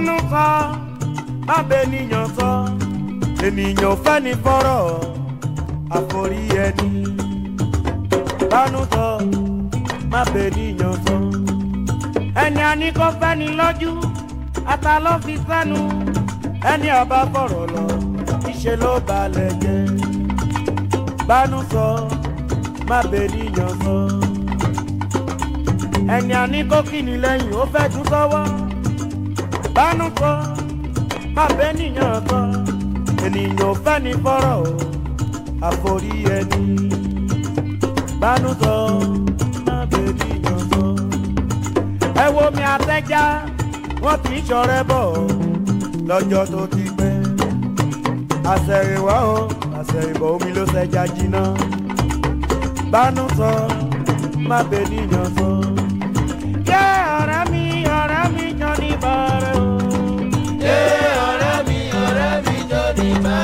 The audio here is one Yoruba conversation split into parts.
lánú kọ́ mábẹ́ ènìyàn kọ́ ènìyàn fẹ́ ní fọ́rọ̀ àforí ẹni lánú kọ́ mábẹ́ ènìyàn kọ́ ẹni àníkọ́ fẹ́ ní lọ́jú àtàlọ́ fi sẹ́nu ẹni ọba fọ̀rọ̀ lọ ìṣe ló balẹ̀ jẹ́ bánú sọ má bènìyàn sọ ẹni àníkó kìnnì lẹ́yìn ó fẹ́ tún sọ́wọ́ bánú kọ má bẹ́ níyàn kọ ènìyàn fẹ́ ní fọ́rọ̀ o àforí ẹni bánú kọ má níyàn kọ. ẹ wo mi àtẹ́já wọ́n kì í ṣọ̀rẹ́ bọ̀ lọ́jọ́ tó ti pẹ́ àṣẹ̀rìnwá o àṣẹ̀rìnbọ̀ omi ló ṣẹja jiná bánú sọ má níyàn sọ. happy birthday.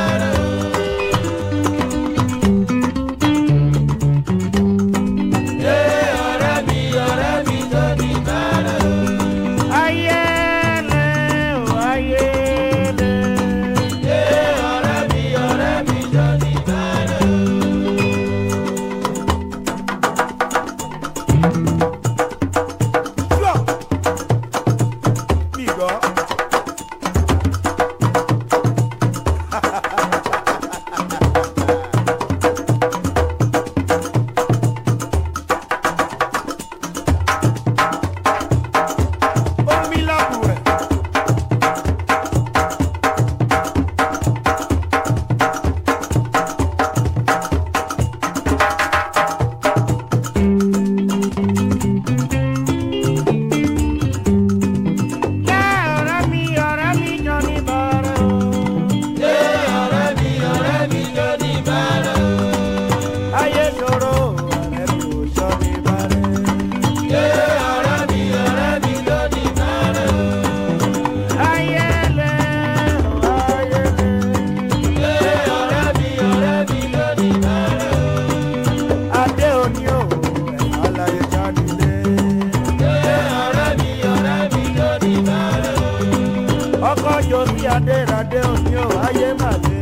ọmọdé òní ò ayé màdé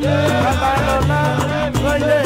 babalọlá lóye.